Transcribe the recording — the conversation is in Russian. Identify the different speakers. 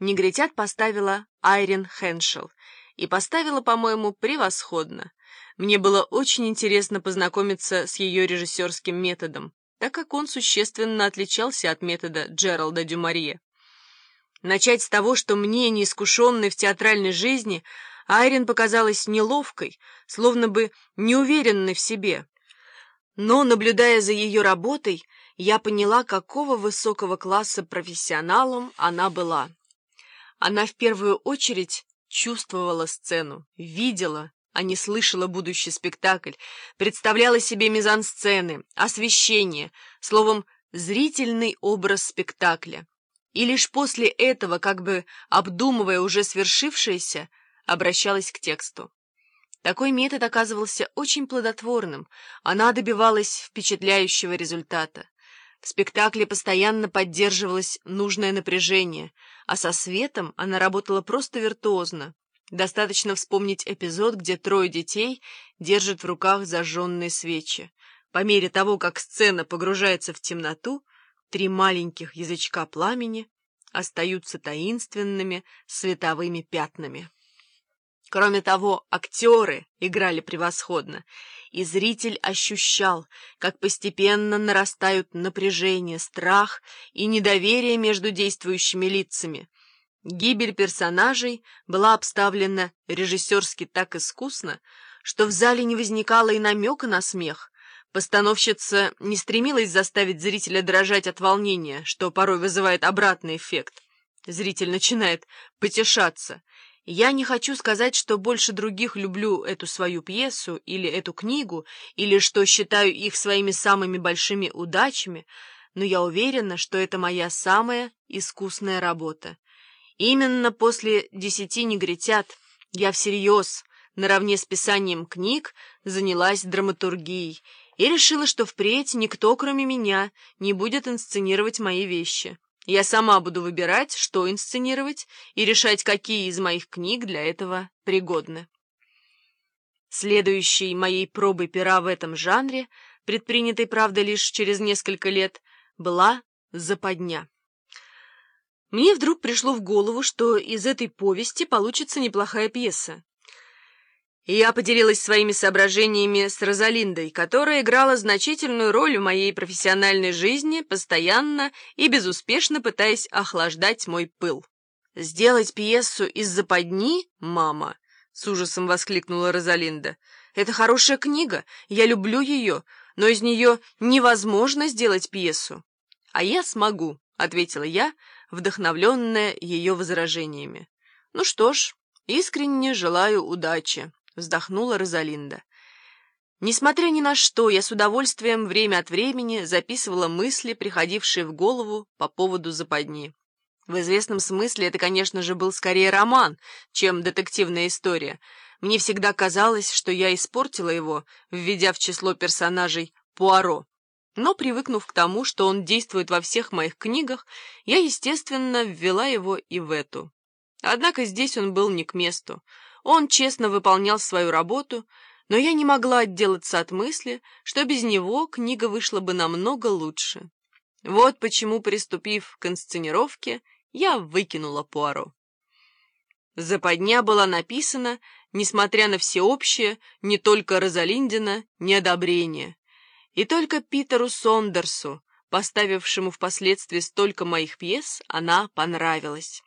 Speaker 1: Негритят поставила Айрин Хеншел. И поставила, по-моему, превосходно. Мне было очень интересно познакомиться с ее режиссерским методом, так как он существенно отличался от метода Джералда Дюмарье. Начать с того, что мне, неискушенной в театральной жизни, Айрин показалась неловкой, словно бы неуверенной в себе. Но, наблюдая за ее работой, я поняла, какого высокого класса профессионалом она была. Она в первую очередь чувствовала сцену, видела, а не слышала будущий спектакль, представляла себе мизансцены, освещение, словом, зрительный образ спектакля. И лишь после этого, как бы обдумывая уже свершившееся, обращалась к тексту. Такой метод оказывался очень плодотворным, она добивалась впечатляющего результата. В спектакле постоянно поддерживалось нужное напряжение, а со светом она работала просто виртуозно. Достаточно вспомнить эпизод, где трое детей держат в руках зажженные свечи. По мере того, как сцена погружается в темноту, три маленьких язычка пламени остаются таинственными световыми пятнами. Кроме того, актеры играли превосходно, и зритель ощущал, как постепенно нарастают напряжение, страх и недоверие между действующими лицами. Гибель персонажей была обставлена режиссерски так искусно, что в зале не возникало и намека на смех. Постановщица не стремилась заставить зрителя дрожать от волнения, что порой вызывает обратный эффект. Зритель начинает потешаться — я не хочу сказать, что больше других люблю эту свою пьесу или эту книгу, или что считаю их своими самыми большими удачами, но я уверена, что это моя самая искусная работа. Именно после «Десяти негритят» я всерьез, наравне с писанием книг, занялась драматургией и решила, что впредь никто, кроме меня, не будет инсценировать мои вещи. Я сама буду выбирать, что инсценировать, и решать, какие из моих книг для этого пригодны. Следующей моей пробой пера в этом жанре, предпринятой, правда, лишь через несколько лет, была «Западня». Мне вдруг пришло в голову, что из этой повести получится неплохая пьеса. Я поделилась своими соображениями с Розалиндой, которая играла значительную роль в моей профессиональной жизни, постоянно и безуспешно пытаясь охлаждать мой пыл. «Сделать пьесу из западни, мама?» — с ужасом воскликнула Розалинда. «Это хорошая книга, я люблю ее, но из нее невозможно сделать пьесу». «А я смогу», — ответила я, вдохновленная ее возражениями. «Ну что ж, искренне желаю удачи» вздохнула Розалинда. Несмотря ни на что, я с удовольствием время от времени записывала мысли, приходившие в голову по поводу западни. В известном смысле это, конечно же, был скорее роман, чем детективная история. Мне всегда казалось, что я испортила его, введя в число персонажей Пуаро. Но, привыкнув к тому, что он действует во всех моих книгах, я, естественно, ввела его и в эту. Однако здесь он был не к месту. Он честно выполнял свою работу, но я не могла отделаться от мысли, что без него книга вышла бы намного лучше. Вот почему, приступив к инсценировке, я выкинула Пуаро. Западня была написана, несмотря на всеобщее, не только Розалиндина, неодобрение. И только Питеру Сондерсу, поставившему впоследствии столько моих пьес, она понравилась.